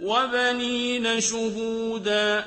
وبنين شهودا